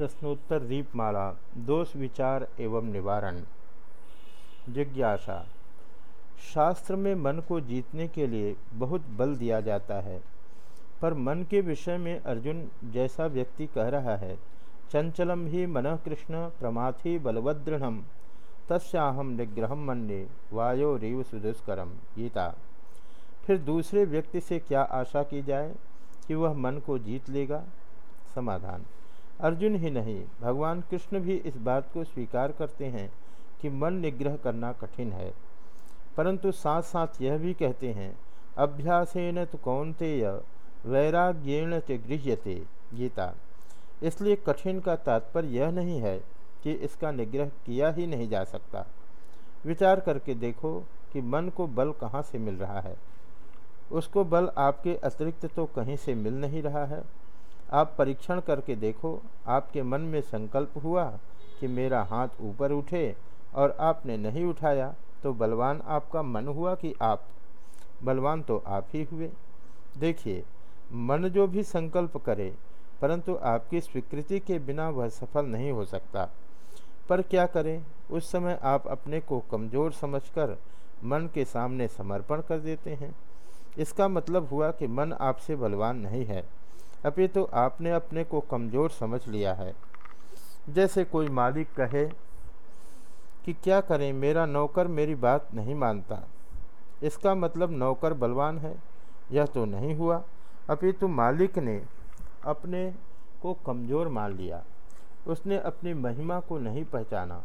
प्रश्नोत्तर दीपमाला, दोष विचार एवं निवारण। जिज्ञासा, शास्त्र में मन को जीतने के लिए बहुत बल दिया जाता है, पर मन के विषय में अर्जुन जैसा व्यक्ति कह रहा है, चंचलम ही मन कृष्ण प्रमाथि बलवदृढ़ तस्याहम निग्रह मन्ये, वायो रेव सुदुष्करम, गीता। फिर दूसरे व्यक्ति से क्या आशा की जाए कि वह मन को जीत लेगा? समाधान। अर्जुन ही नहीं, भगवान कृष्ण भी इस बात को स्वीकार करते हैं कि मन निग्रह करना कठिन है। परंतु साथ साथ यह भी कहते हैं, अभ्यासेन तो कौनतेय, वैराग्येण च गृह्यते। गीता। इसलिए कठिन का तात्पर्य यह नहीं है कि इसका निग्रह किया ही नहीं जा सकता। विचार करके देखो कि मन को बल कहाँ से मिल रहा है। उसको बल आपके अतिरिक्त तो कहीं से मिल नहीं रहा है। आप परीक्षण करके देखो, आपके मन में संकल्प हुआ कि मेरा हाथ ऊपर उठे और आपने नहीं उठाया तो बलवान आपका मन हुआ कि आप, बलवान तो आप ही हुए। देखिए, मन जो भी संकल्प करे, परंतु आपकी स्वीकृति के बिना वह सफल नहीं हो सकता। पर क्या करें, उस समय आप अपने को कमज़ोर समझकर मन के सामने समर्पण कर देते हैं। इसका मतलब हुआ कि मन आपसे बलवान नहीं है। अभी तो आपने अपने को कमज़ोर समझ लिया है। जैसे कोई मालिक कहे कि क्या करें, मेरा नौकर मेरी बात नहीं मानता। इसका मतलब नौकर बलवान है, यह तो नहीं हुआ। अभी तो मालिक ने अपने को कमज़ोर मान लिया। उसने अपनी महिमा को नहीं पहचाना।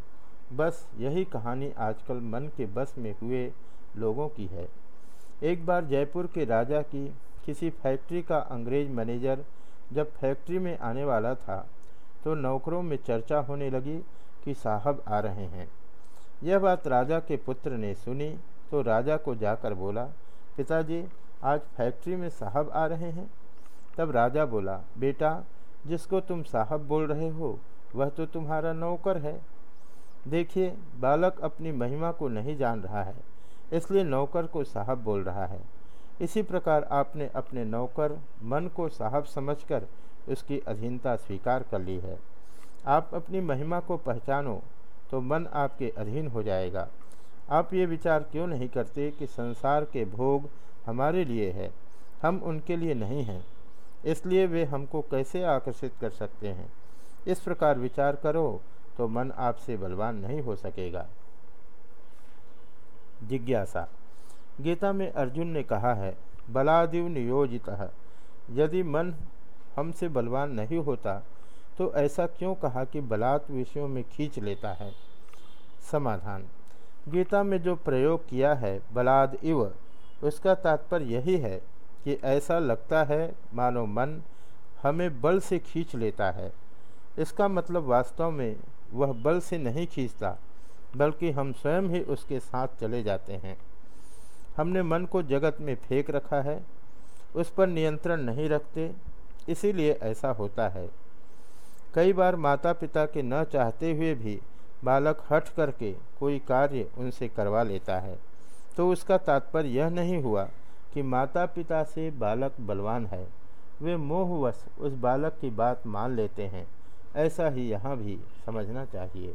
बस यही कहानी आजकल मन के बस में हुए लोगों की है। एक बार जयपुर के राजा की किसी फैक्ट्री का अंग्रेज़ मैनेजर जब फैक्ट्री में आने वाला था तो नौकरों में चर्चा होने लगी कि साहब आ रहे हैं। यह बात राजा के पुत्र ने सुनी तो राजा को जाकर बोला, पिताजी, आज फैक्ट्री में साहब आ रहे हैं? तब राजा बोला, बेटा, जिसको तुम साहब बोल रहे हो, वह तो तुम्हारा नौकर है। देखिए, बालक अपनी महिमा को नहीं जान रहा है, इसलिए नौकर को साहब बोल रहा है। इसी प्रकार आपने अपने नौकर मन को साहब समझकर उसकी अधीनता स्वीकार कर ली है। आप अपनी महिमा को पहचानो तो मन आपके अधीन हो जाएगा। आप ये विचार क्यों नहीं करते कि संसार के भोग हमारे लिए है? हम उनके लिए नहीं हैं। इसलिए वे हमको कैसे आकर्षित कर सकते हैं? इस प्रकार विचार करो तो मन आपसे बलवान नहीं हो सकेगा। जिज्ञासा गीता में अर्जुन ने कहा है, बलादिव नियोजित। यदि मन हमसे बलवान नहीं होता तो ऐसा क्यों कहा कि बलात् विषयों में खींच लेता है? समाधान। गीता में जो प्रयोग किया है, बलाद इव, उसका तात्पर्य यही है कि ऐसा लगता है, मानो मन हमें बल से खींच लेता है। इसका मतलब वास्तव में वह बल से नहीं खींचता, बल्कि हम स्वयं ही उसके साथ चले जाते हैं। हमने मन को जगत में फेंक रखा है, उस पर नियंत्रण नहीं रखते, इसीलिए ऐसा होता है। कई बार माता पिता के न चाहते हुए भी बालक हट करके कोई कार्य उनसे करवा लेता है तो उसका तात्पर्य यह नहीं हुआ कि माता पिता से बालक बलवान है। वे मोहवश उस बालक की बात मान लेते हैं, ऐसा ही यहाँ भी समझना चाहिए।